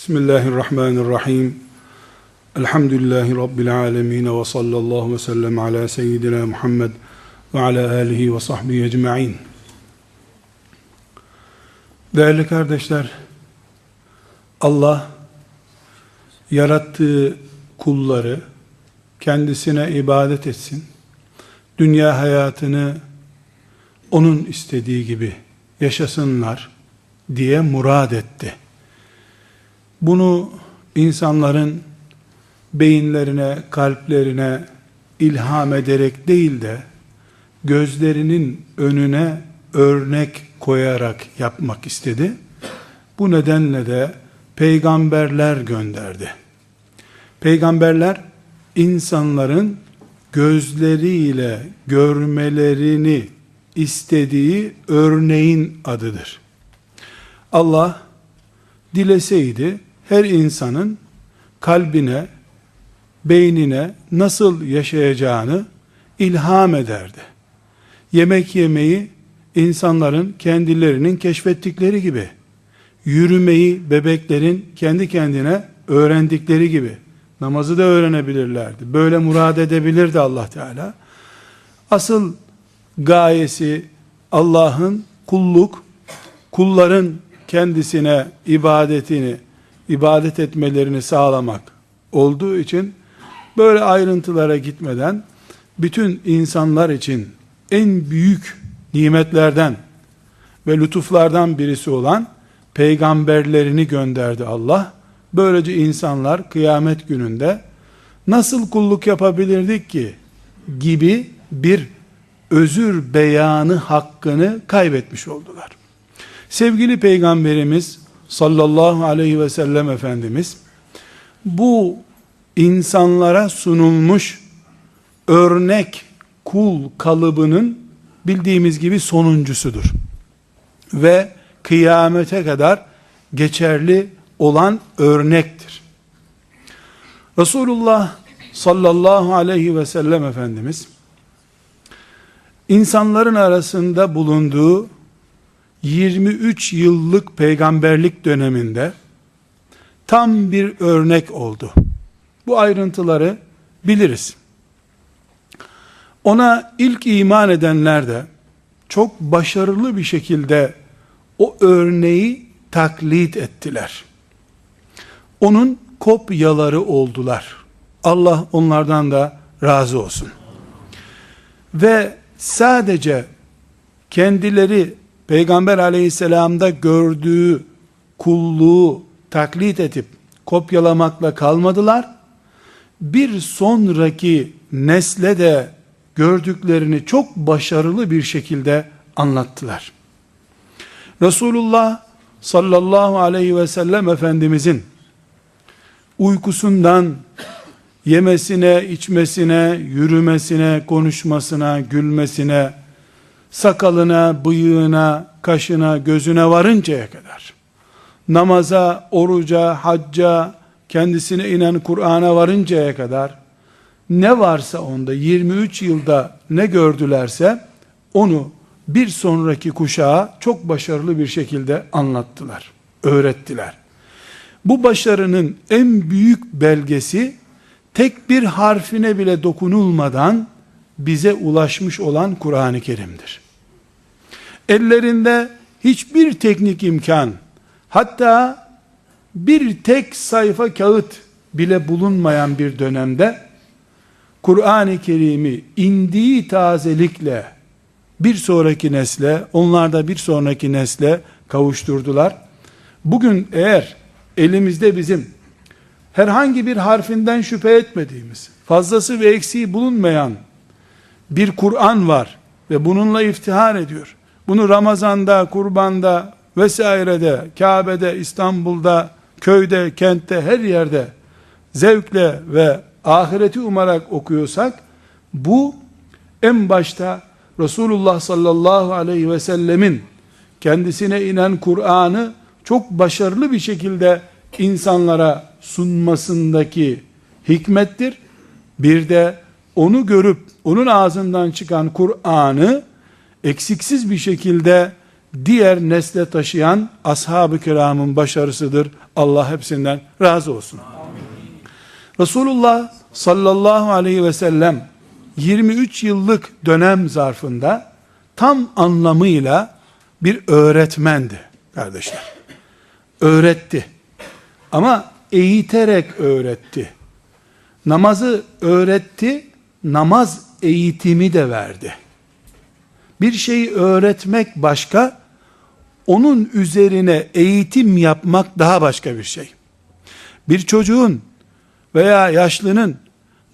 Bismillahirrahmanirrahim. Elhamdülillahi Rabbil alemin ve sallallahu ve sellem ala seyyidina Muhammed ve ala alihi ve sahbihi ecma'in. Değerli kardeşler, Allah yarattığı kulları kendisine ibadet etsin. Dünya hayatını onun istediği gibi yaşasınlar diye murad etti. Bunu insanların beyinlerine, kalplerine ilham ederek değil de gözlerinin önüne örnek koyarak yapmak istedi. Bu nedenle de peygamberler gönderdi. Peygamberler insanların gözleriyle görmelerini istediği örneğin adıdır. Allah dileseydi her insanın kalbine, beynine nasıl yaşayacağını ilham ederdi. Yemek yemeyi insanların kendilerinin keşfettikleri gibi, yürümeyi bebeklerin kendi kendine öğrendikleri gibi, namazı da öğrenebilirlerdi. Böyle murad edebilirdi Allah Teala. Asıl gayesi Allah'ın kulluk, kulların kendisine ibadetini, ibadet etmelerini sağlamak olduğu için böyle ayrıntılara gitmeden bütün insanlar için en büyük nimetlerden ve lütuflardan birisi olan peygamberlerini gönderdi Allah. Böylece insanlar kıyamet gününde nasıl kulluk yapabilirdik ki gibi bir özür beyanı hakkını kaybetmiş oldular. Sevgili peygamberimiz sallallahu aleyhi ve sellem Efendimiz bu insanlara sunulmuş örnek kul kalıbının bildiğimiz gibi sonuncusudur. Ve kıyamete kadar geçerli olan örnektir. Resulullah sallallahu aleyhi ve sellem Efendimiz insanların arasında bulunduğu 23 yıllık peygamberlik döneminde tam bir örnek oldu. Bu ayrıntıları biliriz. Ona ilk iman edenler de çok başarılı bir şekilde o örneği taklit ettiler. Onun kopyaları oldular. Allah onlardan da razı olsun. Ve sadece kendileri Peygamber aleyhisselamda gördüğü kulluğu taklit edip kopyalamakla kalmadılar. Bir sonraki nesle de gördüklerini çok başarılı bir şekilde anlattılar. Resulullah sallallahu aleyhi ve sellem Efendimizin uykusundan yemesine, içmesine, yürümesine, konuşmasına, gülmesine, sakalına, bıyığına, kaşına, gözüne varıncaya kadar, namaza, oruca, hacca, kendisine inen Kur'an'a varıncaya kadar, ne varsa onda 23 yılda ne gördülerse, onu bir sonraki kuşağa çok başarılı bir şekilde anlattılar, öğrettiler. Bu başarının en büyük belgesi, tek bir harfine bile dokunulmadan, bize ulaşmış olan Kur'an-ı Kerim'dir. Ellerinde hiçbir teknik imkan, hatta bir tek sayfa kağıt bile bulunmayan bir dönemde, Kur'an-ı Kerim'i indiği tazelikle bir sonraki nesle, onlar da bir sonraki nesle kavuşturdular. Bugün eğer elimizde bizim herhangi bir harfinden şüphe etmediğimiz, fazlası ve eksiği bulunmayan bir Kur'an var ve bununla iftihar ediyor. Bunu Ramazan'da, kurbanda vesairede, Kabe'de, İstanbul'da, köyde, kentte, her yerde zevkle ve ahireti umarak okuyorsak, bu en başta Resulullah sallallahu aleyhi ve sellemin kendisine inen Kur'an'ı çok başarılı bir şekilde insanlara sunmasındaki hikmettir. Bir de onu görüp onun ağzından çıkan Kur'an'ı eksiksiz bir şekilde diğer nesle taşıyan ashab-ı kiramın başarısıdır. Allah hepsinden razı olsun. Resulullah sallallahu aleyhi ve sellem 23 yıllık dönem zarfında tam anlamıyla bir öğretmendi kardeşler. Öğretti. Ama eğiterek öğretti. Namazı öğretti, namaz eğitimi de verdi. Bir şeyi öğretmek başka, onun üzerine eğitim yapmak daha başka bir şey. Bir çocuğun veya yaşlının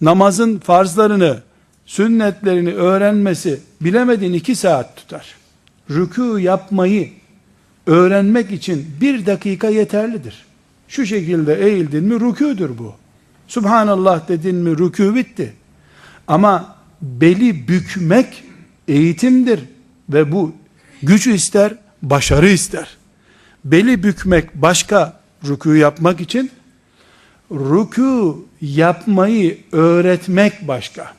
namazın farzlarını, sünnetlerini öğrenmesi bilemedin iki saat tutar. Rükû yapmayı öğrenmek için bir dakika yeterlidir. Şu şekilde eğildin mi rükûdur bu. Subhanallah dedin mi rükû bitti. Ama beli bükmek eğitimdir ve bu güç ister, başarı ister. Beli bükmek başka rükû yapmak için rükû yapmayı öğretmek başka.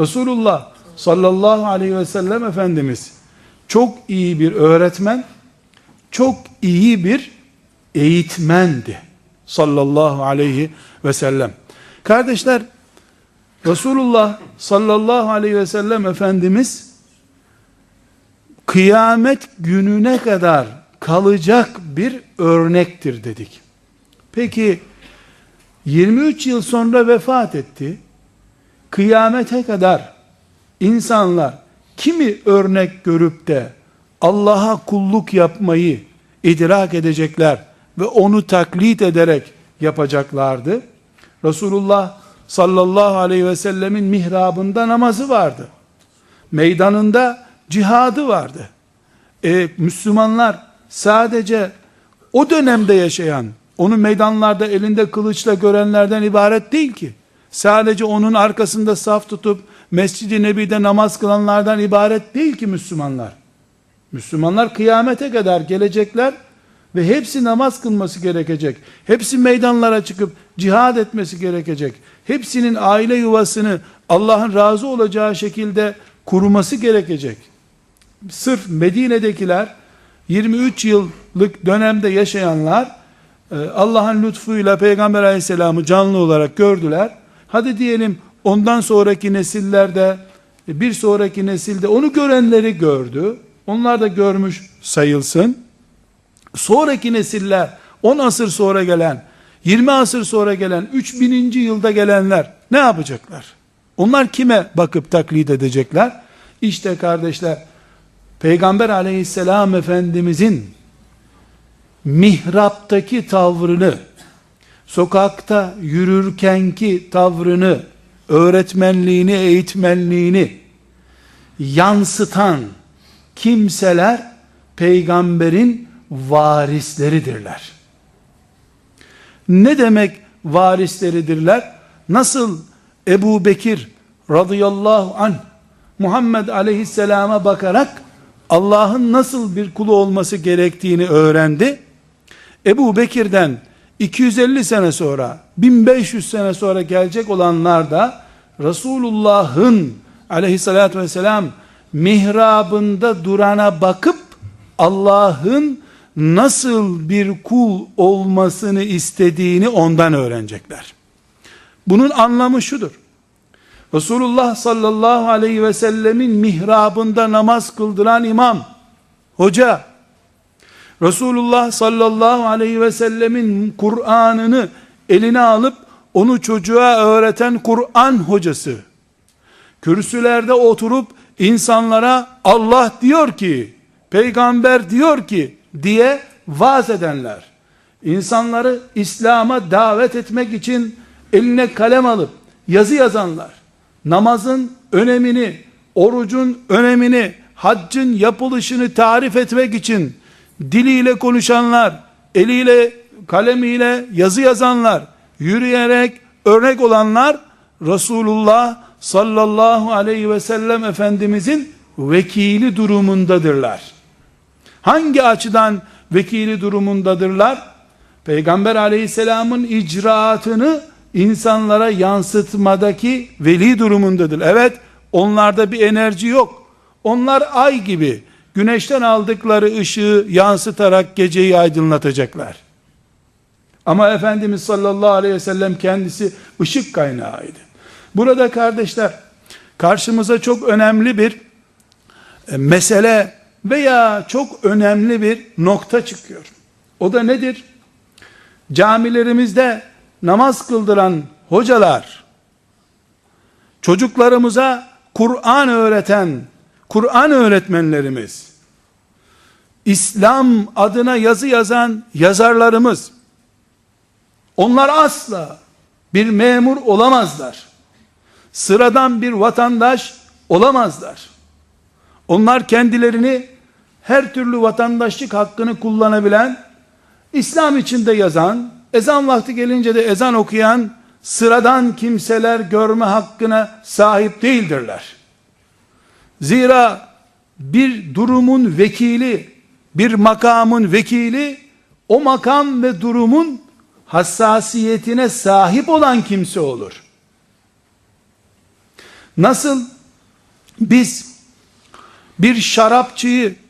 Resulullah sallallahu aleyhi ve sellem Efendimiz çok iyi bir öğretmen, çok iyi bir eğitmendi. Sallallahu aleyhi ve sellem. Kardeşler, Resulullah sallallahu aleyhi ve sellem Efendimiz kıyamet gününe kadar kalacak bir örnektir dedik. Peki 23 yıl sonra vefat etti. Kıyamete kadar insanlar kimi örnek görüp de Allah'a kulluk yapmayı idrak edecekler ve onu taklit ederek yapacaklardı. Resulullah sallallahu aleyhi ve sellemin mihrabında namazı vardı. Meydanında cihadı vardı. E, Müslümanlar sadece o dönemde yaşayan, onu meydanlarda elinde kılıçla görenlerden ibaret değil ki. Sadece onun arkasında saf tutup Mescid-i Nebi'de namaz kılanlardan ibaret değil ki Müslümanlar. Müslümanlar kıyamete kadar gelecekler ve hepsi namaz kılması gerekecek. Hepsi meydanlara çıkıp cihad etmesi gerekecek. Hepsinin aile yuvasını Allah'ın razı olacağı şekilde kurması gerekecek. Sırf Medine'dekiler 23 yıllık dönemde yaşayanlar e, Allah'ın lütfuyla Peygamber aleyhisselamı canlı olarak gördüler. Hadi diyelim ondan sonraki nesillerde bir sonraki nesilde onu görenleri gördü. Onlar da görmüş sayılsın. Sonraki nesiller 10 asır sonra gelen 20 asır sonra gelen 3000. yılda gelenler ne yapacaklar? Onlar kime bakıp taklit edecekler? İşte kardeşler Peygamber aleyhisselam efendimizin mihraptaki tavrını sokakta yürürkenki tavrını öğretmenliğini, eğitmenliğini yansıtan kimseler peygamberin varisleridirler. Ne demek varisleridirler? Nasıl Ebu Bekir radıyallahu anh Muhammed aleyhisselama bakarak Allah'ın nasıl bir kulu olması gerektiğini öğrendi. Ebu Bekir'den 250 sene sonra 1500 sene sonra gelecek olanlar da Resulullah'ın aleyhissalatü vesselam mihrabında durana bakıp Allah'ın nasıl bir kul olmasını istediğini ondan öğrenecekler. Bunun anlamı şudur. Resulullah sallallahu aleyhi ve sellemin mihrabında namaz kıldıran imam, hoca, Resulullah sallallahu aleyhi ve sellemin Kur'an'ını eline alıp onu çocuğa öğreten Kur'an hocası, kürsülerde oturup insanlara Allah diyor ki, peygamber diyor ki diye vaaz edenler, insanları İslam'a davet etmek için eline kalem alıp yazı yazanlar, namazın önemini, orucun önemini, haccın yapılışını tarif etmek için diliyle konuşanlar, eliyle, kalemiyle yazı yazanlar, yürüyerek örnek olanlar Resulullah sallallahu aleyhi ve sellem Efendimizin vekili durumundadırlar. Hangi açıdan vekili durumundadırlar? Peygamber aleyhisselamın icraatını insanlara yansıtmadaki veli durumundadır. Evet, onlarda bir enerji yok. Onlar ay gibi güneşten aldıkları ışığı yansıtarak geceyi aydınlatacaklar. Ama Efendimiz sallallahu aleyhi ve sellem kendisi ışık kaynağıydı. Burada kardeşler karşımıza çok önemli bir e, mesele veya çok önemli bir nokta çıkıyor. O da nedir? Camilerimizde namaz kıldıran hocalar çocuklarımıza Kur'an öğreten Kur'an öğretmenlerimiz İslam adına yazı yazan yazarlarımız onlar asla bir memur olamazlar. Sıradan bir vatandaş olamazlar. Onlar kendilerini her türlü vatandaşlık hakkını kullanabilen, İslam içinde yazan, ezan vakti gelince de ezan okuyan sıradan kimseler görme hakkına sahip değildirler. Zira bir durumun vekili, bir makamın vekili, o makam ve durumun hassasiyetine sahip olan kimse olur. Nasıl biz bir şarapçıyı,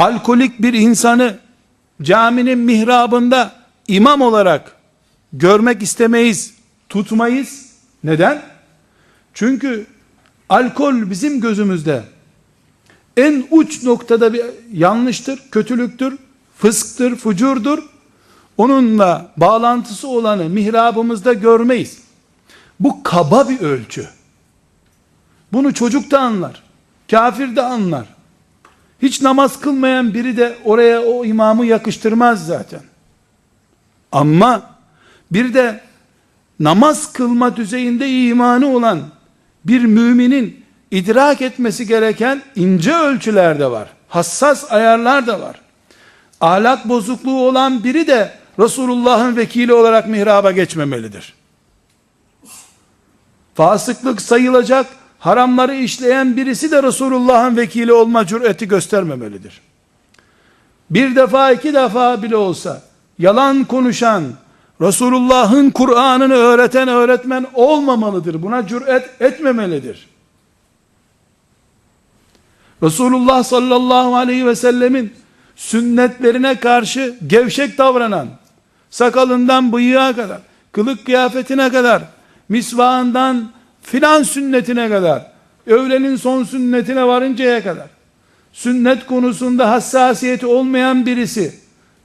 alkolik bir insanı caminin mihrabında imam olarak görmek istemeyiz, tutmayız. Neden? Çünkü alkol bizim gözümüzde en uç noktada bir yanlıştır, kötülüktür, fısktır, fucurdur. Onunla bağlantısı olanı mihrabımızda görmeyiz. Bu kaba bir ölçü. Bunu çocuk da anlar. Kafir de anlar. Hiç namaz kılmayan biri de oraya o imamı yakıştırmaz zaten. Ama bir de namaz kılma düzeyinde imanı olan bir müminin idrak etmesi gereken ince ölçüler de var. Hassas ayarlar da var. Ahlak bozukluğu olan biri de Resulullah'ın vekili olarak mihraba geçmemelidir. Fasıklık sayılacak haramları işleyen birisi de Resulullah'ın vekili olma cüreti göstermemelidir. Bir defa iki defa bile olsa yalan konuşan, Resulullah'ın Kur'an'ını öğreten öğretmen olmamalıdır. Buna cüret etmemelidir. Resulullah sallallahu aleyhi ve sellemin sünnetlerine karşı gevşek davranan, sakalından bıyığa kadar, kılık kıyafetine kadar, misvağından filan sünnetine kadar, öğlenin son sünnetine varıncaya kadar, sünnet konusunda hassasiyeti olmayan birisi,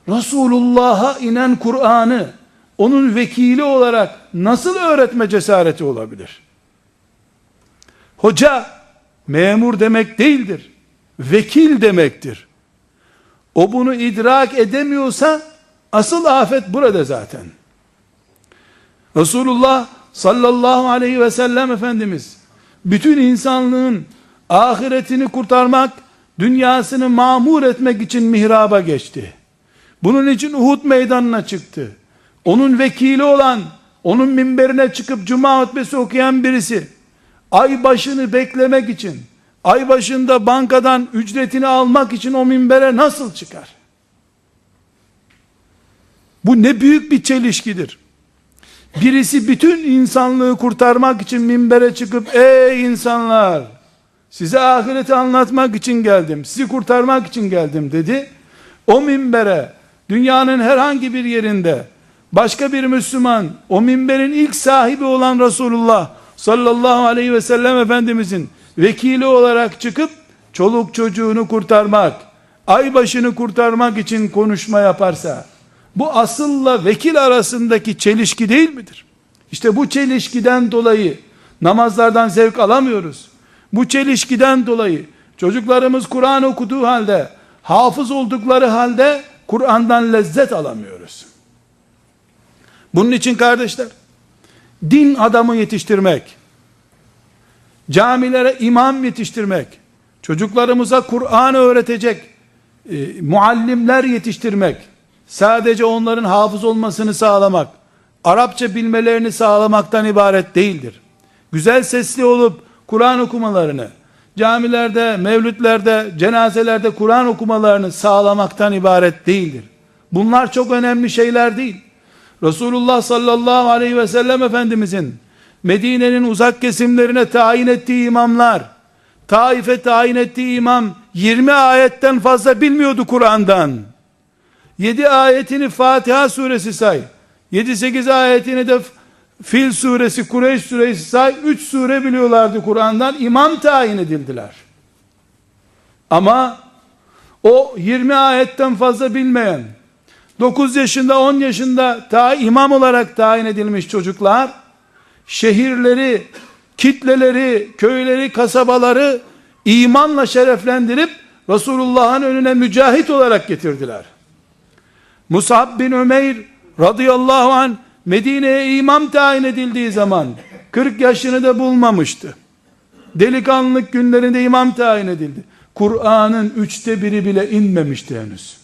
Resulullah'a inen Kur'an'ı, onun vekili olarak nasıl öğretme cesareti olabilir? Hoca, memur demek değildir. Vekil demektir. O bunu idrak edemiyorsa, asıl afet burada zaten. Resulullah sallallahu aleyhi ve sellem Efendimiz bütün insanlığın ahiretini kurtarmak, dünyasını mamur etmek için mihraba geçti. Bunun için Uhud meydanına çıktı. Onun vekili olan, onun minberine çıkıp cuma hutbesi okuyan birisi, ay başını beklemek için, ay başında bankadan ücretini almak için o minbere nasıl çıkar? Bu ne büyük bir çelişkidir. Birisi bütün insanlığı kurtarmak için minbere çıkıp ey insanlar size ahireti anlatmak için geldim. Sizi kurtarmak için geldim dedi. O minbere dünyanın herhangi bir yerinde başka bir Müslüman o minberin ilk sahibi olan Resulullah sallallahu aleyhi ve sellem Efendimizin vekili olarak çıkıp çoluk çocuğunu kurtarmak, ay başını kurtarmak için konuşma yaparsa bu asılla vekil arasındaki çelişki değil midir? İşte bu çelişkiden dolayı namazlardan zevk alamıyoruz. Bu çelişkiden dolayı çocuklarımız Kur'an okuduğu halde, hafız oldukları halde Kur'an'dan lezzet alamıyoruz. Bunun için kardeşler, din adamı yetiştirmek, camilere imam yetiştirmek, çocuklarımıza Kur'an öğretecek e, muallimler yetiştirmek, sadece onların hafız olmasını sağlamak, Arapça bilmelerini sağlamaktan ibaret değildir. Güzel sesli olup Kur'an okumalarını, camilerde, mevlütlerde, cenazelerde Kur'an okumalarını sağlamaktan ibaret değildir. Bunlar çok önemli şeyler değil. Resulullah sallallahu aleyhi ve sellem Efendimizin Medine'nin uzak kesimlerine tayin ettiği imamlar, Taife tayin ettiği imam 20 ayetten fazla bilmiyordu Kur'an'dan. 7 ayetini Fatiha suresi say. 7-8 ayetini de Fil suresi, Kureyş suresi say. 3 sure biliyorlardı Kur'an'dan. İmam tayin edildiler. Ama o 20 ayetten fazla bilmeyen, 9 yaşında 10 yaşında ta imam olarak tayin edilmiş çocuklar, şehirleri, kitleleri, köyleri, kasabaları imanla şereflendirip Resulullah'ın önüne mücahit olarak getirdiler. Musab bin Ömeyr radıyallahu an Medine'ye imam tayin edildiği zaman 40 yaşını da bulmamıştı. Delikanlılık günlerinde imam tayin edildi. Kur'an'ın üçte biri bile inmemişti henüz.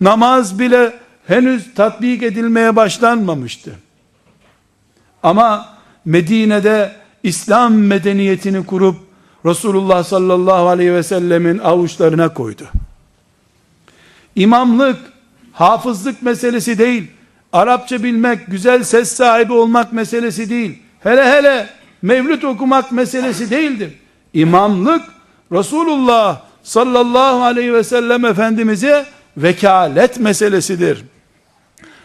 Namaz bile henüz tatbik edilmeye başlanmamıştı. Ama Medine'de İslam medeniyetini kurup Resulullah sallallahu aleyhi ve sellemin avuçlarına koydu. İmamlık, hafızlık meselesi değil, Arapça bilmek, güzel ses sahibi olmak meselesi değil, hele hele mevlüt okumak meselesi değildir. İmamlık, Resulullah sallallahu aleyhi ve sellem Efendimiz'e vekalet meselesidir.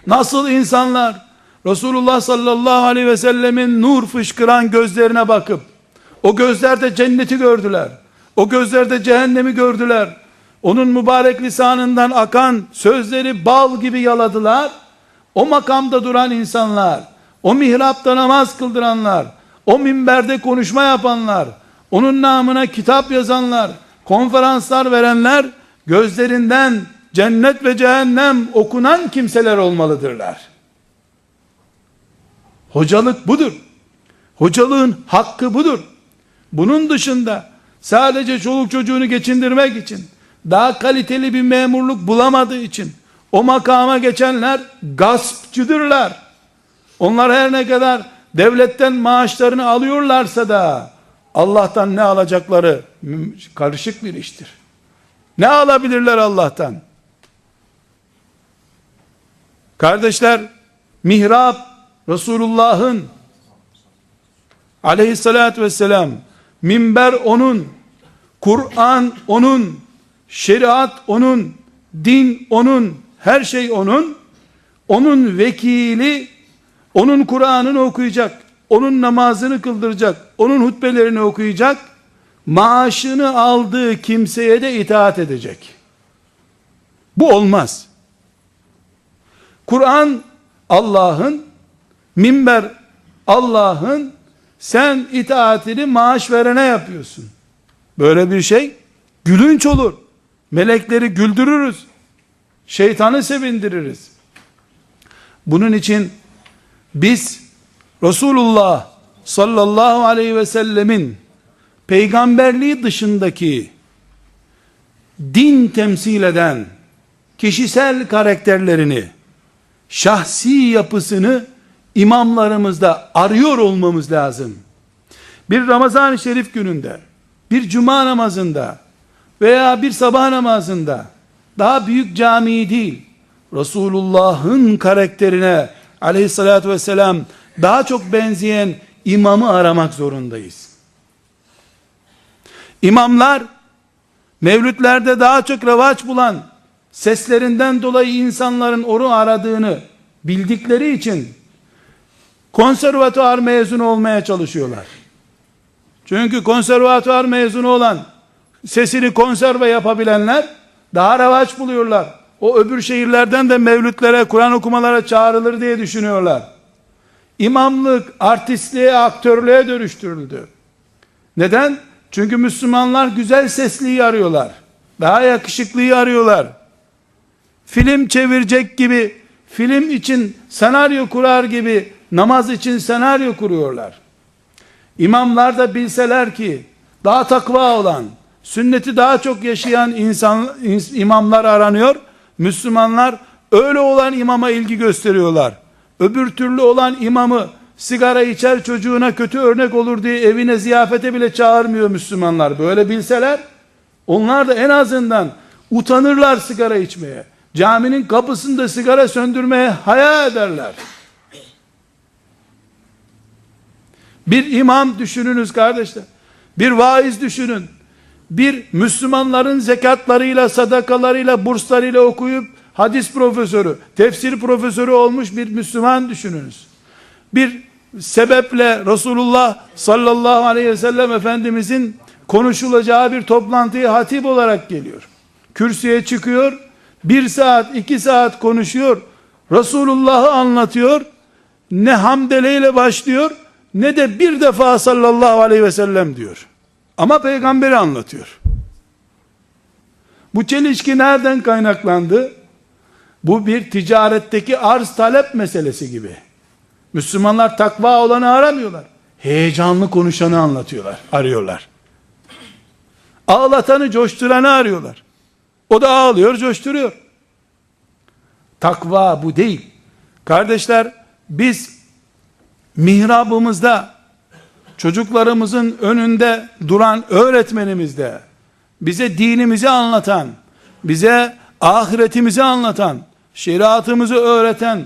Nasıl insanlar Resulullah sallallahu aleyhi ve sellemin nur fışkıran gözlerine bakıp o gözlerde cenneti gördüler. O gözlerde cehennemi gördüler. Onun mübarek lisanından akan sözleri bal gibi yaladılar. O makamda duran insanlar, o mihrapta namaz kıldıranlar, o minberde konuşma yapanlar, onun namına kitap yazanlar, konferanslar verenler, gözlerinden cennet ve cehennem okunan kimseler olmalıdırlar. Hocalık budur. Hocalığın hakkı budur. Bunun dışında sadece çoluk çocuğunu geçindirmek için daha kaliteli bir memurluk bulamadığı için o makama geçenler gaspçıdırlar. Onlar her ne kadar devletten maaşlarını alıyorlarsa da Allah'tan ne alacakları karışık bir iştir. Ne alabilirler Allah'tan? Kardeşler, mihrap Resulullah'ın aleyhissalatü vesselam minber onun, Kur'an onun, şeriat onun, din onun, her şey onun, onun vekili, onun Kur'an'ını okuyacak, onun namazını kıldıracak, onun hutbelerini okuyacak, maaşını aldığı kimseye de itaat edecek. Bu olmaz. Kur'an Allah'ın, minber Allah'ın, sen itaatini maaş verene yapıyorsun. Böyle bir şey gülünç olur. Melekleri güldürürüz. Şeytanı sevindiririz. Bunun için biz Resulullah sallallahu aleyhi ve sellemin peygamberliği dışındaki din temsil eden kişisel karakterlerini, şahsi yapısını imamlarımızda arıyor olmamız lazım. Bir Ramazan-ı Şerif gününde, bir cuma namazında veya bir sabah namazında daha büyük cami değil, Resulullah'ın karakterine aleyhissalatü vesselam daha çok benzeyen imamı aramak zorundayız. İmamlar mevlütlerde daha çok revaç bulan seslerinden dolayı insanların onu aradığını bildikleri için konservatuar mezunu olmaya çalışıyorlar. Çünkü konservatuar mezunu olan sesini konserve yapabilenler daha revaç buluyorlar. O öbür şehirlerden de mevlütlere, Kur'an okumalara çağrılır diye düşünüyorlar. İmamlık artistliğe, aktörlüğe dönüştürüldü. Neden? Çünkü Müslümanlar güzel sesliyi arıyorlar. Daha yakışıklıyı arıyorlar. Film çevirecek gibi, film için senaryo kurar gibi namaz için senaryo kuruyorlar. İmamlar da bilseler ki daha takva olan, sünneti daha çok yaşayan insan imamlar aranıyor. Müslümanlar öyle olan imama ilgi gösteriyorlar. Öbür türlü olan imamı sigara içer çocuğuna kötü örnek olur diye evine ziyafete bile çağırmıyor Müslümanlar. Böyle bilseler onlar da en azından utanırlar sigara içmeye. Caminin kapısında sigara söndürmeye haya ederler. Bir imam düşününüz kardeşler. Bir vaiz düşünün. Bir Müslümanların zekatlarıyla, sadakalarıyla, burslarıyla okuyup hadis profesörü, tefsir profesörü olmuş bir Müslüman düşününüz. Bir sebeple Resulullah sallallahu aleyhi ve sellem Efendimizin konuşulacağı bir toplantıya hatip olarak geliyor. Kürsüye çıkıyor, bir saat, iki saat konuşuyor, Resulullah'ı anlatıyor, ne hamdeleyle başlıyor, ne de bir defa sallallahu aleyhi ve sellem diyor. Ama peygamberi anlatıyor. Bu çelişki nereden kaynaklandı? Bu bir ticaretteki arz talep meselesi gibi. Müslümanlar takva olanı aramıyorlar. Heyecanlı konuşanı anlatıyorlar, arıyorlar. Ağlatanı, coşturanı arıyorlar. O da ağlıyor, coşturuyor. Takva bu değil. Kardeşler, biz mihrabımızda çocuklarımızın önünde duran öğretmenimizde bize dinimizi anlatan, bize ahiretimizi anlatan, şeriatımızı öğreten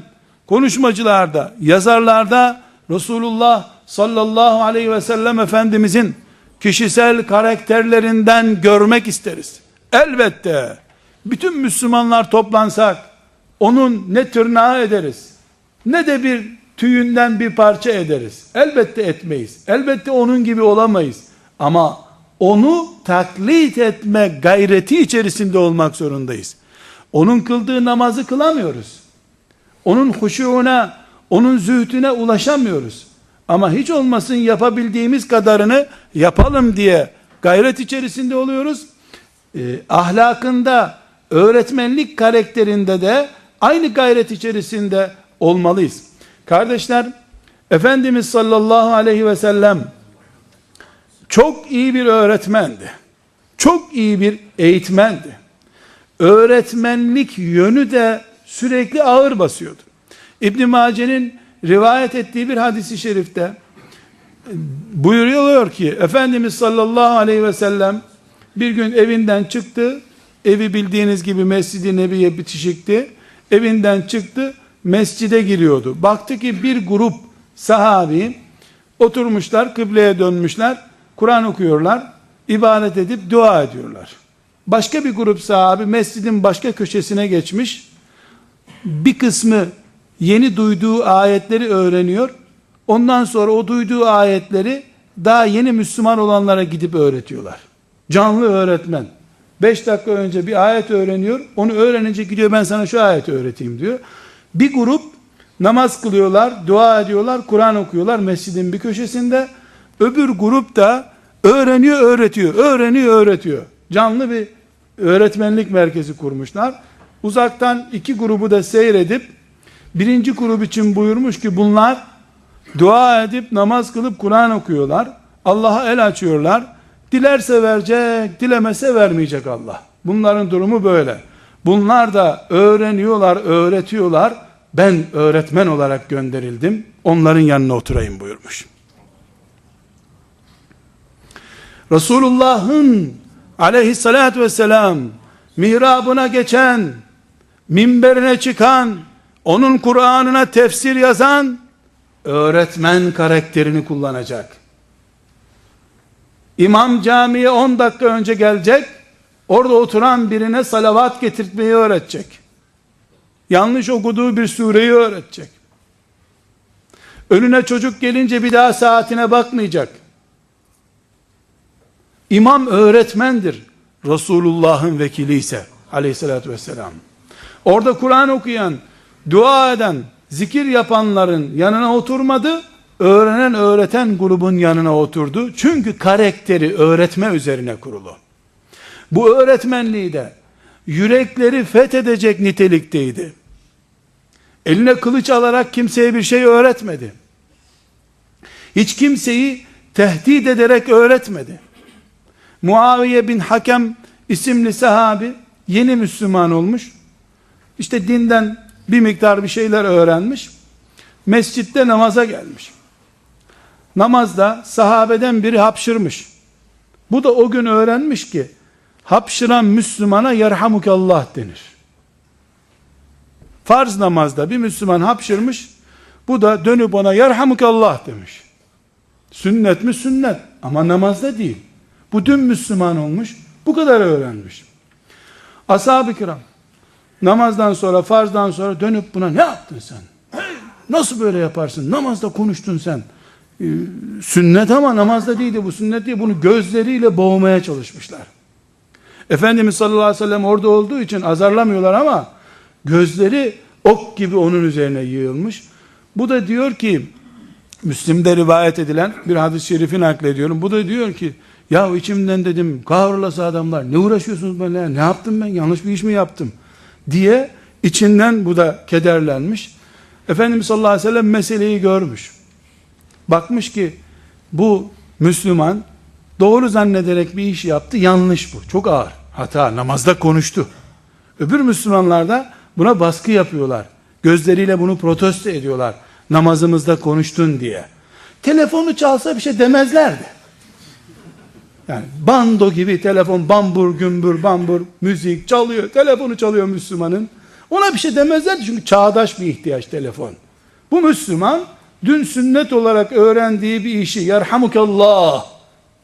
konuşmacılarda, yazarlarda Resulullah sallallahu aleyhi ve sellem Efendimizin kişisel karakterlerinden görmek isteriz. Elbette bütün Müslümanlar toplansak onun ne tırnağı ederiz ne de bir tüyünden bir parça ederiz. Elbette etmeyiz. Elbette onun gibi olamayız. Ama onu taklit etme gayreti içerisinde olmak zorundayız. Onun kıldığı namazı kılamıyoruz. Onun huşuğuna, onun zühdüne ulaşamıyoruz. Ama hiç olmasın yapabildiğimiz kadarını yapalım diye gayret içerisinde oluyoruz. E, ahlakında, öğretmenlik karakterinde de aynı gayret içerisinde olmalıyız. Kardeşler, Efendimiz sallallahu aleyhi ve sellem çok iyi bir öğretmendi. Çok iyi bir eğitmendi. Öğretmenlik yönü de sürekli ağır basıyordu. İbn Mace'nin rivayet ettiği bir hadisi şerifte buyuruyor ki Efendimiz sallallahu aleyhi ve sellem bir gün evinden çıktı. Evi bildiğiniz gibi Mescid-i Nebi'ye bitişikti. Evinden çıktı mescide giriyordu. Baktı ki bir grup sahabi oturmuşlar, kıbleye dönmüşler, Kur'an okuyorlar, ibadet edip dua ediyorlar. Başka bir grup sahabi mescidin başka köşesine geçmiş, bir kısmı yeni duyduğu ayetleri öğreniyor, ondan sonra o duyduğu ayetleri daha yeni Müslüman olanlara gidip öğretiyorlar. Canlı öğretmen. 5 dakika önce bir ayet öğreniyor, onu öğrenince gidiyor ben sana şu ayeti öğreteyim diyor. Bir grup namaz kılıyorlar, dua ediyorlar, Kur'an okuyorlar mescidin bir köşesinde. Öbür grup da öğreniyor, öğretiyor, öğreniyor, öğretiyor. Canlı bir öğretmenlik merkezi kurmuşlar. Uzaktan iki grubu da seyredip birinci grup için buyurmuş ki bunlar dua edip namaz kılıp Kur'an okuyorlar. Allah'a el açıyorlar. Dilerse verecek, dilemese vermeyecek Allah. Bunların durumu böyle. Bunlar da öğreniyorlar, öğretiyorlar. Ben öğretmen olarak gönderildim. Onların yanına oturayım buyurmuş. Resulullah'ın aleyhissalatü vesselam mihrabına geçen, minberine çıkan, onun Kur'an'ına tefsir yazan, öğretmen karakterini kullanacak. İmam camiye 10 dakika önce gelecek, orada oturan birine salavat getirtmeyi öğretecek. Yanlış okuduğu bir sureyi öğretecek. Önüne çocuk gelince bir daha saatine bakmayacak. İmam öğretmendir. Resulullah'ın vekili ise aleyhissalatü vesselam. Orada Kur'an okuyan, dua eden, zikir yapanların yanına oturmadı, öğrenen öğreten grubun yanına oturdu. Çünkü karakteri öğretme üzerine kurulu. Bu öğretmenliği de yürekleri fethedecek nitelikteydi. Eline kılıç alarak kimseye bir şey öğretmedi. Hiç kimseyi tehdit ederek öğretmedi. Muaviye bin Hakem isimli sahabi yeni Müslüman olmuş. İşte dinden bir miktar bir şeyler öğrenmiş. Mescitte namaza gelmiş. Namazda sahabeden biri hapşırmış. Bu da o gün öğrenmiş ki hapşıran Müslümana yerhamukallah denir. Farz namazda bir Müslüman hapşırmış. Bu da dönüp ona yerhamukallah demiş. Sünnet mi sünnet ama namazda değil. Bu dün Müslüman olmuş, bu kadar öğrenmiş. Ashab-ı kiram namazdan sonra, farzdan sonra dönüp buna ne yaptın sen? Nasıl böyle yaparsın? Namazda konuştun sen. Ee, sünnet ama namazda değildi bu sünnet değil. Bunu gözleriyle boğmaya çalışmışlar. Efendimiz sallallahu aleyhi ve sellem orada olduğu için azarlamıyorlar ama gözleri ok gibi onun üzerine yığılmış. Bu da diyor ki Müslim'de rivayet edilen bir hadis-i şerifi naklediyorum. Bu da diyor ki ya içimden dedim kahrolası adamlar ne uğraşıyorsunuz benimle ne yaptım ben yanlış bir iş mi yaptım diye içinden bu da kederlenmiş. Efendimiz sallallahu aleyhi ve sellem meseleyi görmüş. Bakmış ki bu Müslüman doğru zannederek bir iş yaptı yanlış bu çok ağır hata namazda konuştu. Öbür Müslümanlar da buna baskı yapıyorlar. Gözleriyle bunu protesto ediyorlar. Namazımızda konuştun diye. Telefonu çalsa bir şey demezlerdi. Yani bando gibi telefon bambur gümbür bambur müzik çalıyor. Telefonu çalıyor Müslümanın. Ona bir şey demezlerdi çünkü çağdaş bir ihtiyaç telefon. Bu Müslüman dün sünnet olarak öğrendiği bir işi yarhamukallah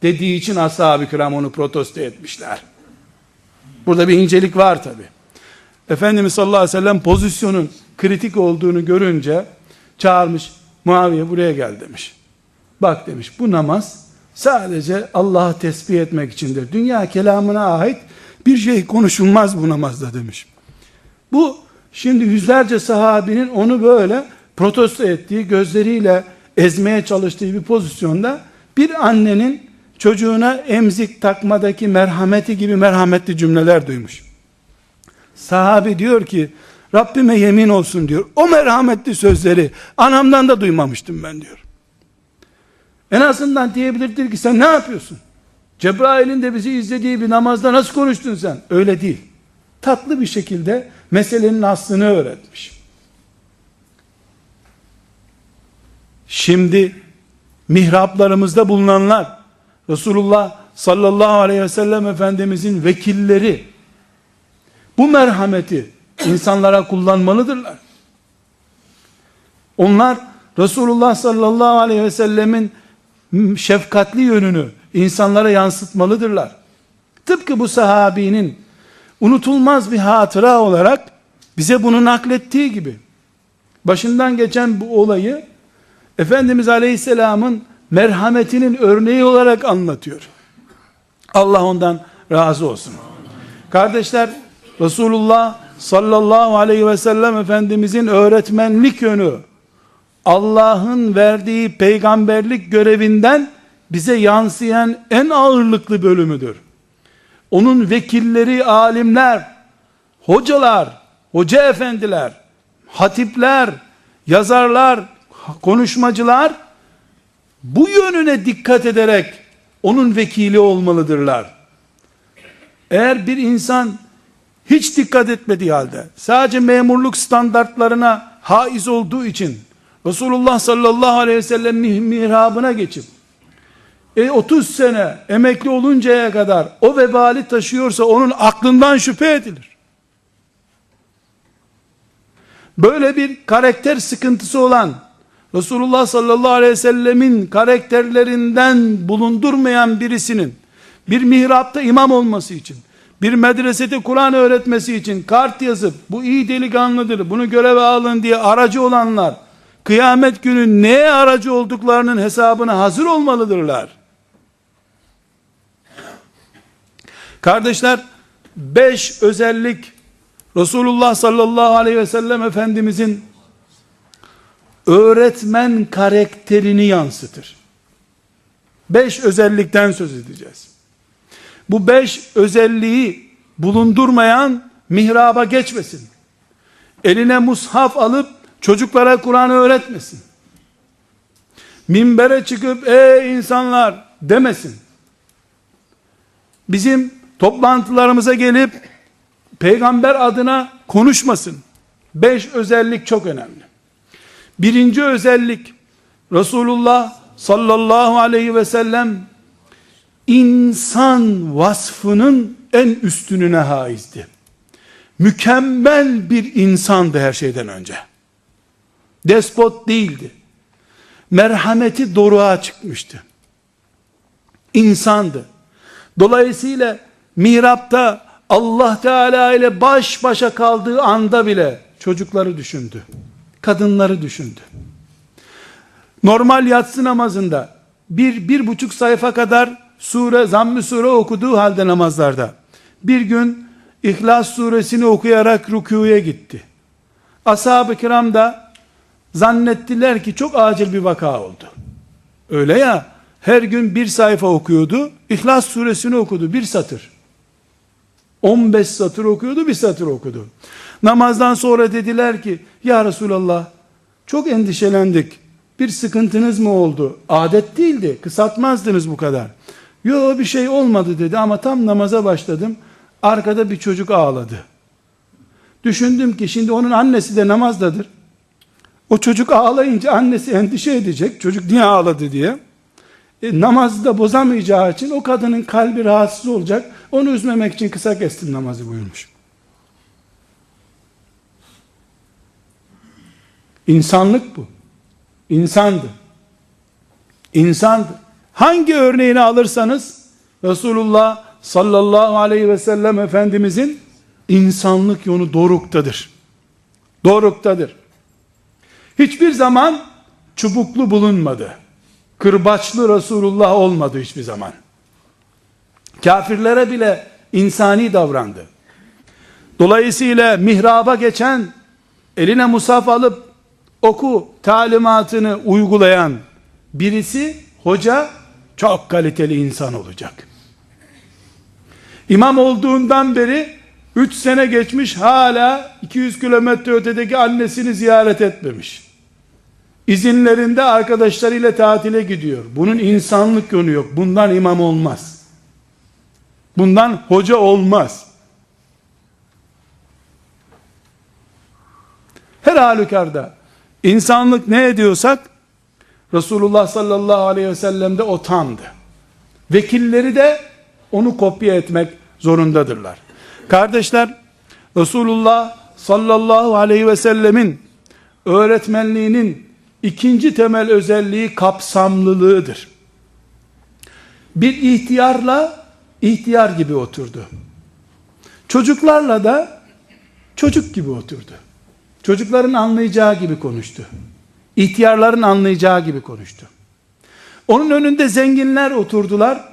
dediği için ashab-ı kiram onu protesto etmişler. Burada bir incelik var tabi. Efendimiz sallallahu aleyhi ve sellem pozisyonun kritik olduğunu görünce çağırmış Muaviye buraya gel demiş. Bak demiş bu namaz sadece Allah'ı tesbih etmek içindir. Dünya kelamına ait bir şey konuşulmaz bu namazda demiş. Bu şimdi yüzlerce sahabinin onu böyle protesto ettiği, gözleriyle ezmeye çalıştığı bir pozisyonda bir annenin çocuğuna emzik takmadaki merhameti gibi merhametli cümleler duymuş. Sahabi diyor ki Rabbime yemin olsun diyor. O merhametli sözleri anamdan da duymamıştım ben diyor. En azından diyebilirdir ki sen ne yapıyorsun? Cebrail'in de bizi izlediği bir namazda nasıl konuştun sen? Öyle değil. Tatlı bir şekilde meselenin aslını öğretmiş. Şimdi mihraplarımızda bulunanlar Resulullah sallallahu aleyhi ve sellem Efendimizin vekilleri bu merhameti insanlara kullanmalıdırlar. Onlar Resulullah sallallahu aleyhi ve sellemin şefkatli yönünü insanlara yansıtmalıdırlar. Tıpkı bu sahabinin unutulmaz bir hatıra olarak bize bunu naklettiği gibi başından geçen bu olayı Efendimiz Aleyhisselam'ın merhametinin örneği olarak anlatıyor. Allah ondan razı olsun. Kardeşler Resulullah sallallahu aleyhi ve sellem Efendimizin öğretmenlik yönü Allah'ın verdiği peygamberlik görevinden bize yansıyan en ağırlıklı bölümüdür. Onun vekilleri, alimler, hocalar, hoca efendiler, hatipler, yazarlar, konuşmacılar bu yönüne dikkat ederek onun vekili olmalıdırlar. Eğer bir insan hiç dikkat etmediği halde sadece memurluk standartlarına haiz olduğu için Resulullah sallallahu aleyhi ve sellem mihrabına geçip e 30 sene emekli oluncaya kadar o vebali taşıyorsa onun aklından şüphe edilir. Böyle bir karakter sıkıntısı olan Resulullah sallallahu aleyhi ve sellemin karakterlerinden bulundurmayan birisinin bir mihrapta imam olması için bir medresede Kur'an öğretmesi için kart yazıp bu iyi delikanlıdır bunu göreve alın diye aracı olanlar kıyamet günü neye aracı olduklarının hesabına hazır olmalıdırlar. Kardeşler, beş özellik Resulullah sallallahu aleyhi ve sellem Efendimizin öğretmen karakterini yansıtır. Beş özellikten söz edeceğiz. Bu beş özelliği bulundurmayan mihraba geçmesin. Eline mushaf alıp çocuklara Kur'an'ı öğretmesin. Minbere çıkıp ey insanlar demesin. Bizim toplantılarımıza gelip peygamber adına konuşmasın. Beş özellik çok önemli. Birinci özellik Resulullah sallallahu aleyhi ve sellem insan vasfının en üstününe haizdi. Mükemmel bir insandı her şeyden önce. Despot değildi. merhameti doruğa çıkmıştı. İnsandı. Dolayısıyla mihrapta Allah Teala ile baş başa kaldığı anda bile çocukları düşündü. Kadınları düşündü. Normal yatsı namazında bir, bir buçuk sayfa kadar sure, zamm-ı sure okuduğu halde namazlarda bir gün İhlas suresini okuyarak rükuya gitti. Ashab-ı kiram da zannettiler ki çok acil bir vaka oldu. Öyle ya, her gün bir sayfa okuyordu, İhlas suresini okudu, bir satır. 15 satır okuyordu, bir satır okudu. Namazdan sonra dediler ki, Ya Resulallah, çok endişelendik. Bir sıkıntınız mı oldu? Adet değildi, kısaltmazdınız bu kadar. Yo bir şey olmadı dedi ama tam namaza başladım. Arkada bir çocuk ağladı. Düşündüm ki şimdi onun annesi de namazdadır. O çocuk ağlayınca annesi endişe edecek. Çocuk niye ağladı diye. E, namazı da bozamayacağı için o kadının kalbi rahatsız olacak. Onu üzmemek için kısa kestim namazı buyurmuş. İnsanlık bu. İnsandı. İnsandı. Hangi örneğini alırsanız Resulullah sallallahu aleyhi ve sellem Efendimizin insanlık yolu doruktadır. Doruktadır. Hiçbir zaman çubuklu bulunmadı. Kırbaçlı Resulullah olmadı hiçbir zaman. Kafirlere bile insani davrandı. Dolayısıyla mihraba geçen, eline musaf alıp oku talimatını uygulayan birisi, hoca çok kaliteli insan olacak. İmam olduğundan beri 3 sene geçmiş hala 200 kilometre ötedeki annesini ziyaret etmemiş. İzinlerinde arkadaşlarıyla tatile gidiyor. Bunun insanlık yönü yok. Bundan imam olmaz. Bundan hoca olmaz. Her halükarda insanlık ne ediyorsak Resulullah sallallahu aleyhi ve sellem'de o tamdı. Vekilleri de onu kopya etmek zorundadırlar. Kardeşler, Resulullah sallallahu aleyhi ve sellemin öğretmenliğinin ikinci temel özelliği kapsamlılığıdır. Bir ihtiyarla ihtiyar gibi oturdu. Çocuklarla da çocuk gibi oturdu. Çocukların anlayacağı gibi konuştu. İhtiyarların anlayacağı gibi konuştu. Onun önünde zenginler oturdular.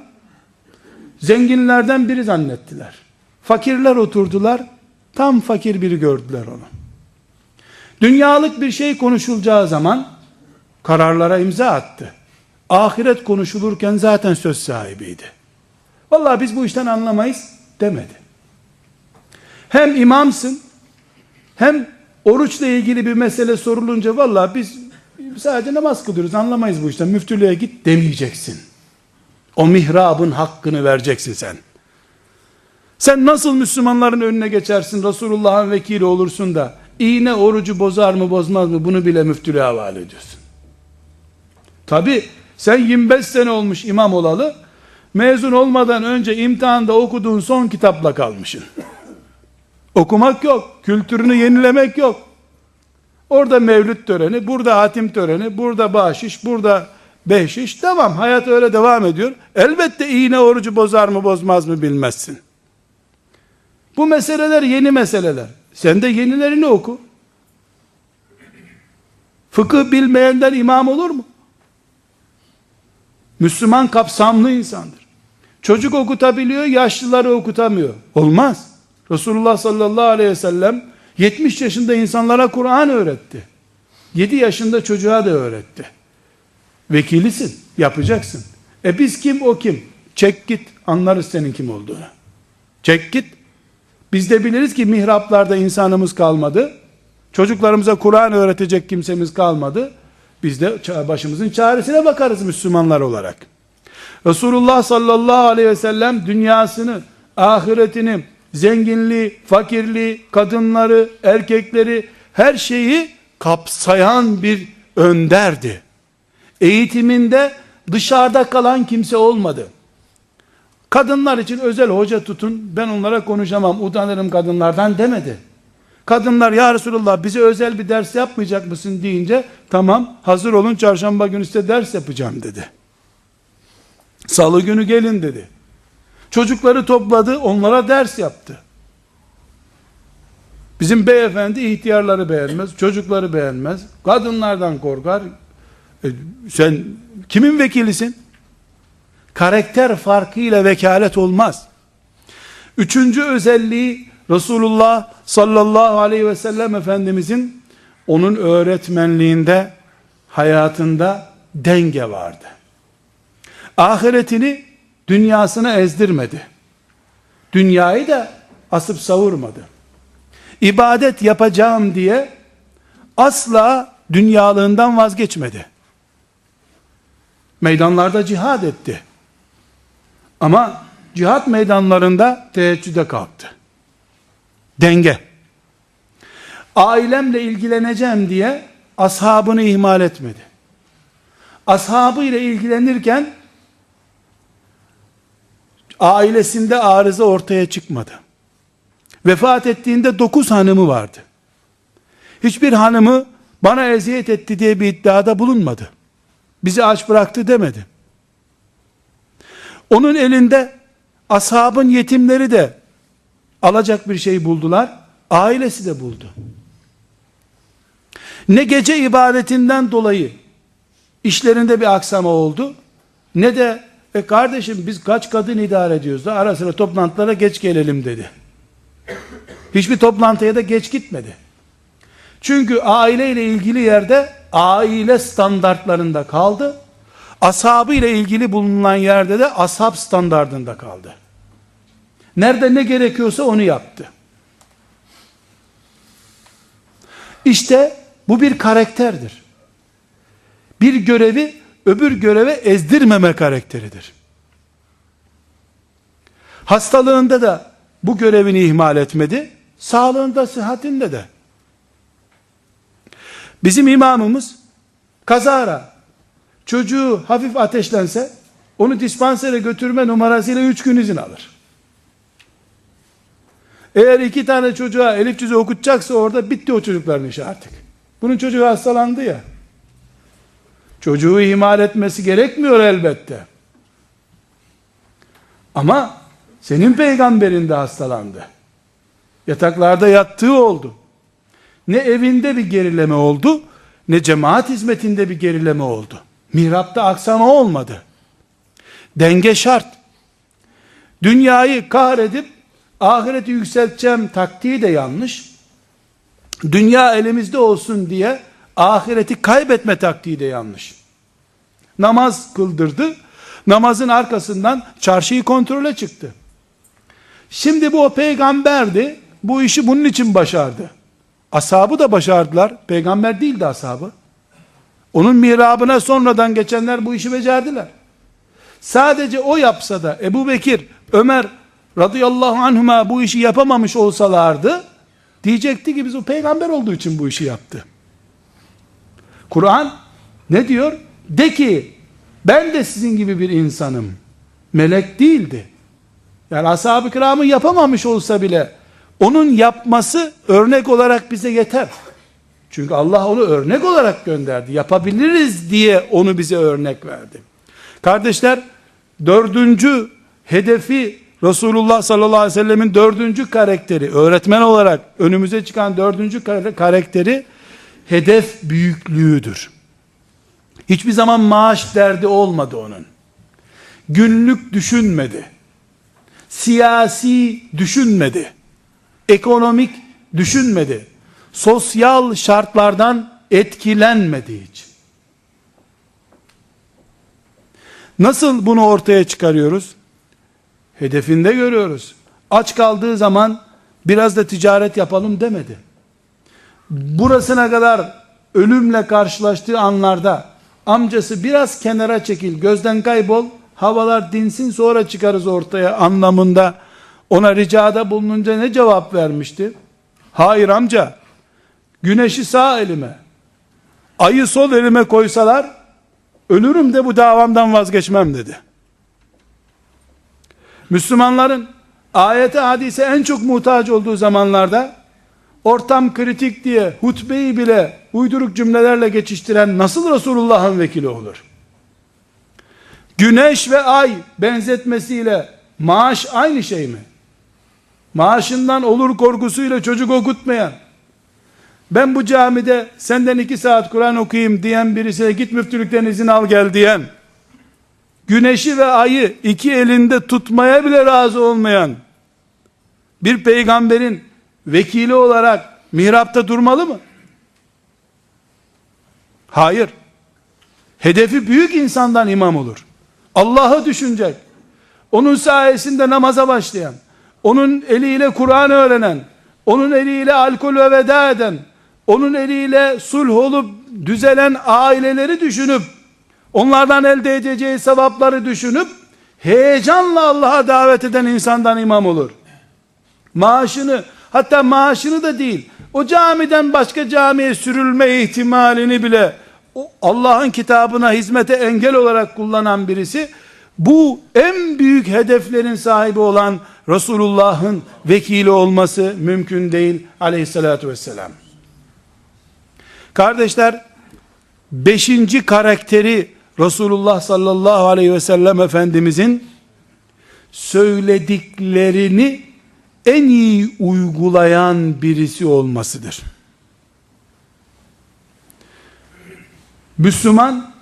Zenginlerden biri zannettiler. Fakirler oturdular. Tam fakir biri gördüler onu. Dünyalık bir şey konuşulacağı zaman kararlara imza attı. Ahiret konuşulurken zaten söz sahibiydi. Vallahi biz bu işten anlamayız demedi. Hem imamsın hem oruçla ilgili bir mesele sorulunca vallahi biz sadece namaz kılıyoruz anlamayız bu işten müftülüğe git demeyeceksin. O mihrabın hakkını vereceksin sen. Sen nasıl Müslümanların önüne geçersin Resulullah'ın vekili olursun da iğne orucu bozar mı bozmaz mı bunu bile müftülüğe havale ediyorsun. Tabi sen 25 sene olmuş imam olalı mezun olmadan önce imtihanda okuduğun son kitapla kalmışsın. Okumak yok, kültürünü yenilemek yok. Orada mevlüt töreni, burada hatim töreni, burada bahşiş, burada behşiş. Devam, hayat öyle devam ediyor. Elbette iğne orucu bozar mı bozmaz mı bilmezsin. Bu meseleler yeni meseleler. Sen de yenilerini oku. Fıkıh bilmeyenden imam olur mu? Müslüman kapsamlı insandır. Çocuk okutabiliyor, yaşlıları okutamıyor. Olmaz. Resulullah sallallahu aleyhi ve sellem 70 yaşında insanlara Kur'an öğretti. 7 yaşında çocuğa da öğretti. Vekilisin, yapacaksın. E biz kim o kim? Çek git, anlarız senin kim olduğunu. Çek git. Biz de biliriz ki mihraplarda insanımız kalmadı. Çocuklarımıza Kur'an öğretecek kimsemiz kalmadı. Biz de başımızın çaresine bakarız Müslümanlar olarak. Resulullah sallallahu aleyhi ve sellem dünyasını, ahiretini, zenginliği, fakirliği, kadınları, erkekleri, her şeyi kapsayan bir önderdi. Eğitiminde dışarıda kalan kimse olmadı. Kadınlar için özel hoca tutun, ben onlara konuşamam, utanırım kadınlardan demedi. Kadınlar ya Resulallah bize özel bir ders yapmayacak mısın deyince tamam hazır olun çarşamba günü size ders yapacağım dedi. Salı günü gelin dedi. Çocukları topladı onlara ders yaptı. Bizim beyefendi ihtiyarları beğenmez, çocukları beğenmez, kadınlardan korkar. E, sen kimin vekilisin? Karakter farkıyla vekalet olmaz. Üçüncü özelliği Resulullah sallallahu aleyhi ve sellem Efendimizin onun öğretmenliğinde hayatında denge vardı. Ahiretini dünyasına ezdirmedi. Dünyayı da asıp savurmadı. İbadet yapacağım diye asla dünyalığından vazgeçmedi. Meydanlarda cihad etti. Ama cihat meydanlarında teheccüde kalktı. Denge. Ailemle ilgileneceğim diye ashabını ihmal etmedi. Ashabı ile ilgilenirken ailesinde arıza ortaya çıkmadı. Vefat ettiğinde dokuz hanımı vardı. Hiçbir hanımı bana eziyet etti diye bir iddiada bulunmadı. Bizi aç bıraktı demedi. Onun elinde ashabın yetimleri de alacak bir şey buldular. Ailesi de buldu. Ne gece ibadetinden dolayı işlerinde bir aksama oldu. Ne de e kardeşim biz kaç kadın idare ediyoruz da ara sıra toplantılara geç gelelim dedi. Hiçbir toplantıya da geç gitmedi. Çünkü aile ile ilgili yerde aile standartlarında kaldı. Ashabı ile ilgili bulunan yerde de ashab standartında kaldı. Nerede ne gerekiyorsa onu yaptı. İşte bu bir karakterdir. Bir görevi öbür göreve ezdirmeme karakteridir. Hastalığında da bu görevini ihmal etmedi. Sağlığında, sıhhatinde de. Bizim imamımız kazara çocuğu hafif ateşlense onu dispansere götürme numarasıyla üç gün izin alır. Eğer iki tane çocuğa elif cüzü okutacaksa orada bitti o çocukların işi artık. Bunun çocuğu hastalandı ya. Çocuğu ihmal etmesi gerekmiyor elbette. Ama senin peygamberin de hastalandı. Yataklarda yattığı oldu. Ne evinde bir gerileme oldu, ne cemaat hizmetinde bir gerileme oldu. Mihrapta aksama olmadı. Denge şart. Dünyayı kahredip ahireti yükselteceğim taktiği de yanlış. Dünya elimizde olsun diye ahireti kaybetme taktiği de yanlış. Namaz kıldırdı. Namazın arkasından çarşıyı kontrole çıktı. Şimdi bu o peygamberdi. Bu işi bunun için başardı. Ashabı da başardılar. Peygamber değildi ashabı. Onun mihrabına sonradan geçenler bu işi becerdiler. Sadece o yapsa da Ebu Bekir, Ömer radıyallahu anhuma bu işi yapamamış olsalardı diyecekti ki biz o peygamber olduğu için bu işi yaptı. Kur'an ne diyor? De ki ben de sizin gibi bir insanım. Melek değildi. Yani ashab-ı kiramı yapamamış olsa bile onun yapması örnek olarak bize yeter. Çünkü Allah onu örnek olarak gönderdi. Yapabiliriz diye onu bize örnek verdi. Kardeşler, dördüncü hedefi Resulullah sallallahu aleyhi ve sellemin dördüncü karakteri, öğretmen olarak önümüze çıkan dördüncü karakteri, hedef büyüklüğüdür. Hiçbir zaman maaş derdi olmadı onun. Günlük düşünmedi. Siyasi düşünmedi. Ekonomik düşünmedi. Sosyal şartlardan etkilenmedi hiç. Nasıl bunu ortaya çıkarıyoruz? Hedefinde görüyoruz. Aç kaldığı zaman biraz da ticaret yapalım demedi. Burasına kadar ölümle karşılaştığı anlarda amcası biraz kenara çekil, gözden kaybol, havalar dinsin sonra çıkarız ortaya anlamında ona ricada bulununca ne cevap vermişti? Hayır amca, güneşi sağ elime, ayı sol elime koysalar, ölürüm de bu davamdan vazgeçmem dedi. Müslümanların ayete hadise en çok muhtaç olduğu zamanlarda ortam kritik diye hutbeyi bile uyduruk cümlelerle geçiştiren nasıl Resulullah'ın vekili olur? Güneş ve ay benzetmesiyle maaş aynı şey mi? Maaşından olur korkusuyla çocuk okutmayan, ben bu camide senden iki saat Kur'an okuyayım diyen birisine git müftülükten izin al gel diyen, güneşi ve ayı iki elinde tutmaya bile razı olmayan, bir peygamberin vekili olarak mihrapta durmalı mı? Hayır. Hedefi büyük insandan imam olur. Allah'ı düşünecek. Onun sayesinde namaza başlayan, onun eliyle Kur'an öğrenen, onun eliyle alkol ve veda eden, onun eliyle sulh olup düzelen aileleri düşünüp, onlardan elde edeceği sevapları düşünüp, heyecanla Allah'a davet eden insandan imam olur. Maaşını, hatta maaşını da değil, o camiden başka camiye sürülme ihtimalini bile, Allah'ın kitabına hizmete engel olarak kullanan birisi, bu en büyük hedeflerin sahibi olan Resulullah'ın vekili olması mümkün değil aleyhissalatü vesselam. Kardeşler, beşinci karakteri Resulullah sallallahu aleyhi ve sellem Efendimizin söylediklerini en iyi uygulayan birisi olmasıdır. Müslüman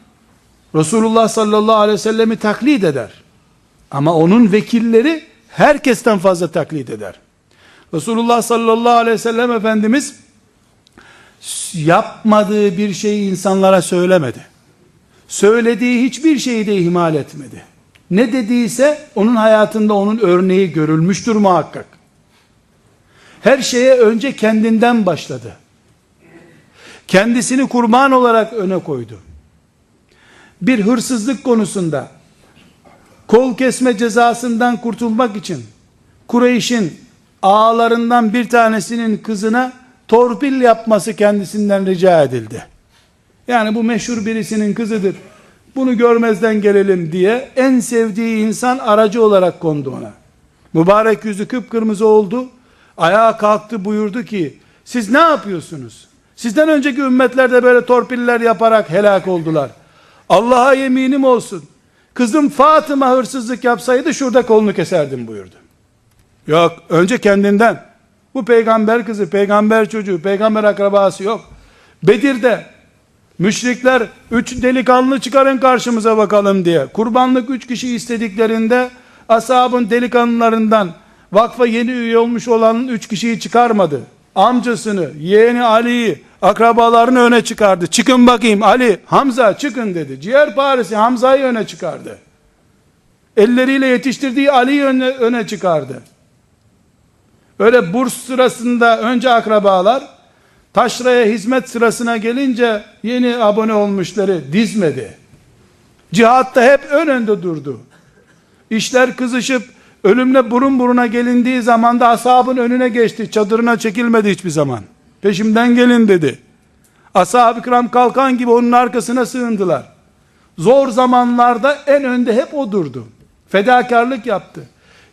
Resulullah sallallahu aleyhi ve sellemi taklit eder. Ama onun vekilleri herkesten fazla taklit eder. Resulullah sallallahu aleyhi ve sellem Efendimiz yapmadığı bir şeyi insanlara söylemedi. Söylediği hiçbir şeyi de ihmal etmedi. Ne dediyse onun hayatında onun örneği görülmüştür muhakkak. Her şeye önce kendinden başladı. Kendisini kurban olarak öne koydu. Bir hırsızlık konusunda kol kesme cezasından kurtulmak için Kureyş'in ağalarından bir tanesinin kızına torpil yapması kendisinden rica edildi. Yani bu meşhur birisinin kızıdır. Bunu görmezden gelelim diye en sevdiği insan aracı olarak kondu ona. Mübarek yüzü kıpkırmızı oldu. Ayağa kalktı buyurdu ki siz ne yapıyorsunuz? Sizden önceki ümmetlerde böyle torpiller yaparak helak oldular. Allah'a yeminim olsun. Kızım Fatıma hırsızlık yapsaydı şurada kolunu keserdim buyurdu. Yok önce kendinden. Bu peygamber kızı, peygamber çocuğu, peygamber akrabası yok. Bedir'de müşrikler üç delikanlı çıkarın karşımıza bakalım diye. Kurbanlık üç kişi istediklerinde ashabın delikanlılarından vakfa yeni üye olmuş olan üç kişiyi çıkarmadı. Amcasını, yeğeni Ali'yi, akrabalarını öne çıkardı. Çıkın bakayım Ali, Hamza çıkın dedi. Ciğer Paris'i Hamza'yı öne çıkardı. Elleriyle yetiştirdiği Ali'yi öne, öne çıkardı. Öyle burs sırasında önce akrabalar, taşraya hizmet sırasına gelince yeni abone olmuşları dizmedi. Cihatta hep ön önde durdu. İşler kızışıp ölümle burun buruna gelindiği zaman da ashabın önüne geçti. Çadırına çekilmedi hiçbir zaman. Peşimden gelin dedi. Ashab-ı kiram kalkan gibi onun arkasına sığındılar. Zor zamanlarda en önde hep o durdu. Fedakarlık yaptı.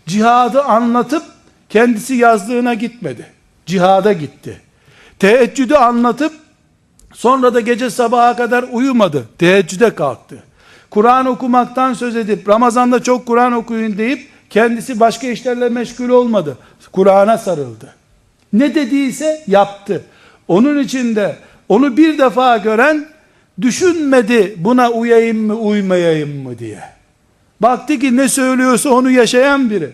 Cihadı anlatıp kendisi yazlığına gitmedi. Cihada gitti. Teheccüdü anlatıp sonra da gece sabaha kadar uyumadı. Teheccüde kalktı. Kur'an okumaktan söz edip Ramazan'da çok Kur'an okuyun deyip kendisi başka işlerle meşgul olmadı. Kur'an'a sarıldı. Ne dediyse yaptı. Onun içinde onu bir defa gören düşünmedi buna uyayım mı uymayayım mı diye. Baktı ki ne söylüyorsa onu yaşayan biri.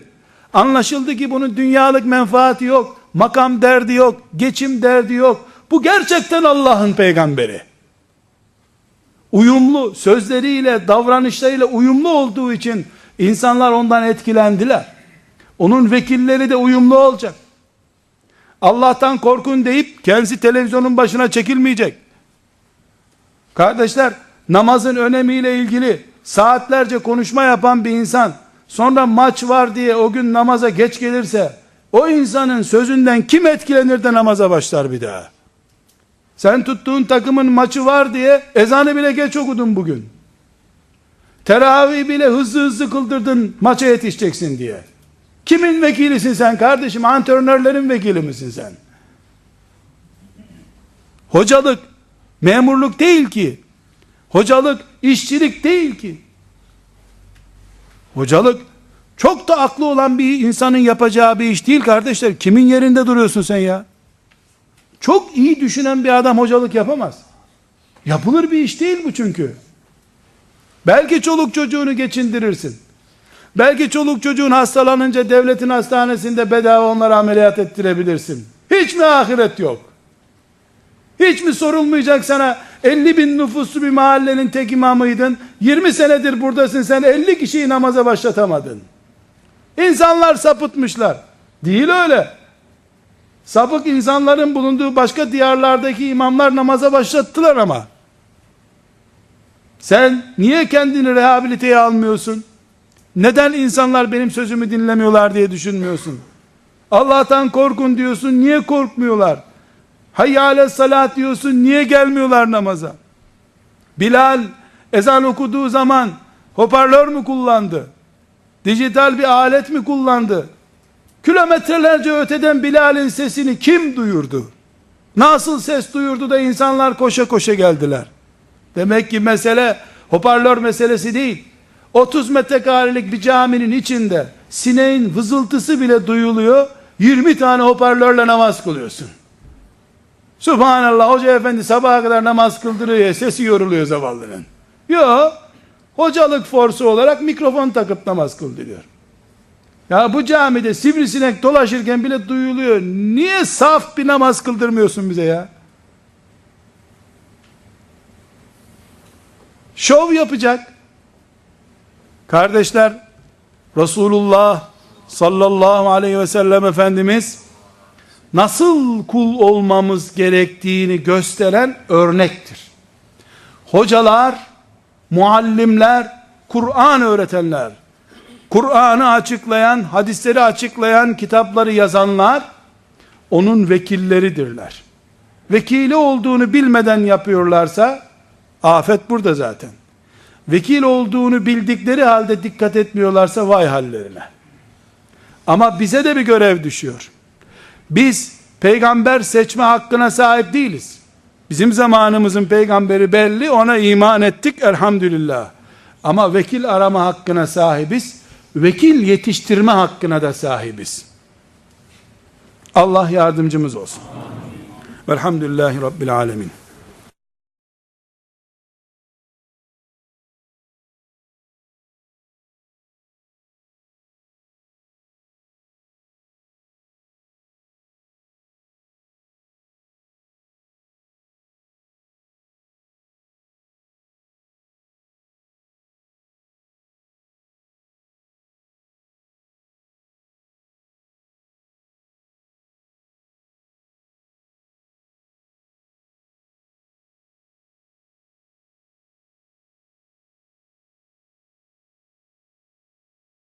Anlaşıldı ki bunun dünyalık menfaati yok, makam derdi yok, geçim derdi yok. Bu gerçekten Allah'ın peygamberi. Uyumlu, sözleriyle, davranışlarıyla uyumlu olduğu için insanlar ondan etkilendiler. Onun vekilleri de uyumlu olacak. Allah'tan korkun deyip kendisi televizyonun başına çekilmeyecek. Kardeşler, namazın önemiyle ilgili saatlerce konuşma yapan bir insan sonra maç var diye o gün namaza geç gelirse o insanın sözünden kim etkilenir de namaza başlar bir daha? Sen tuttuğun takımın maçı var diye ezanı bile geç okudun bugün. Teravih bile hızlı hızlı kıldırdın maça yetişeceksin diye. Kimin vekilisin sen kardeşim? Antrenörlerin vekili misin sen? Hocalık memurluk değil ki. Hocalık işçilik değil ki. Hocalık çok da aklı olan bir insanın yapacağı bir iş değil kardeşler. Kimin yerinde duruyorsun sen ya? Çok iyi düşünen bir adam hocalık yapamaz. Yapılır bir iş değil bu çünkü. Belki çoluk çocuğunu geçindirirsin. Belki çoluk çocuğun hastalanınca devletin hastanesinde bedava onlara ameliyat ettirebilirsin. Hiç mi ahiret yok? Hiç mi sorulmayacak sana 50 bin nüfuslu bir mahallenin tek imamıydın. 20 senedir buradasın sen 50 kişiyi namaza başlatamadın. İnsanlar sapıtmışlar. Değil öyle. Sapık insanların bulunduğu başka diyarlardaki imamlar namaza başlattılar ama. Sen niye kendini rehabiliteye almıyorsun? Neden insanlar benim sözümü dinlemiyorlar diye düşünmüyorsun? Allah'tan korkun diyorsun, niye korkmuyorlar? Hayyâle salat diyorsun, niye gelmiyorlar namaza? Bilal ezan okuduğu zaman hoparlör mü kullandı? Dijital bir alet mi kullandı? Kilometrelerce öteden Bilal'in sesini kim duyurdu? Nasıl ses duyurdu da insanlar koşa koşa geldiler? Demek ki mesele hoparlör meselesi değil. 30 metrekarelik bir caminin içinde sineğin vızıltısı bile duyuluyor. 20 tane hoparlörle namaz kılıyorsun. Subhanallah hoca efendi sabaha kadar namaz kıldırıyor sesi yoruluyor zavallının. Yok. Hocalık forsu olarak mikrofon takıp namaz kıldırıyor. Ya bu camide sivrisinek dolaşırken bile duyuluyor. Niye saf bir namaz kıldırmıyorsun bize ya? Şov yapacak. Kardeşler, Resulullah sallallahu aleyhi ve sellem Efendimiz nasıl kul olmamız gerektiğini gösteren örnektir. Hocalar, muallimler, Kur'an öğretenler, Kur'an'ı açıklayan, hadisleri açıklayan, kitapları yazanlar, onun vekilleridirler. Vekili olduğunu bilmeden yapıyorlarsa, afet burada zaten. Vekil olduğunu bildikleri halde dikkat etmiyorlarsa vay hallerine. Ama bize de bir görev düşüyor. Biz peygamber seçme hakkına sahip değiliz. Bizim zamanımızın peygamberi belli, ona iman ettik elhamdülillah. Ama vekil arama hakkına sahibiz. Vekil yetiştirme hakkına da sahibiz. Allah yardımcımız olsun. Velhamdülillahi Rabbil Alemin.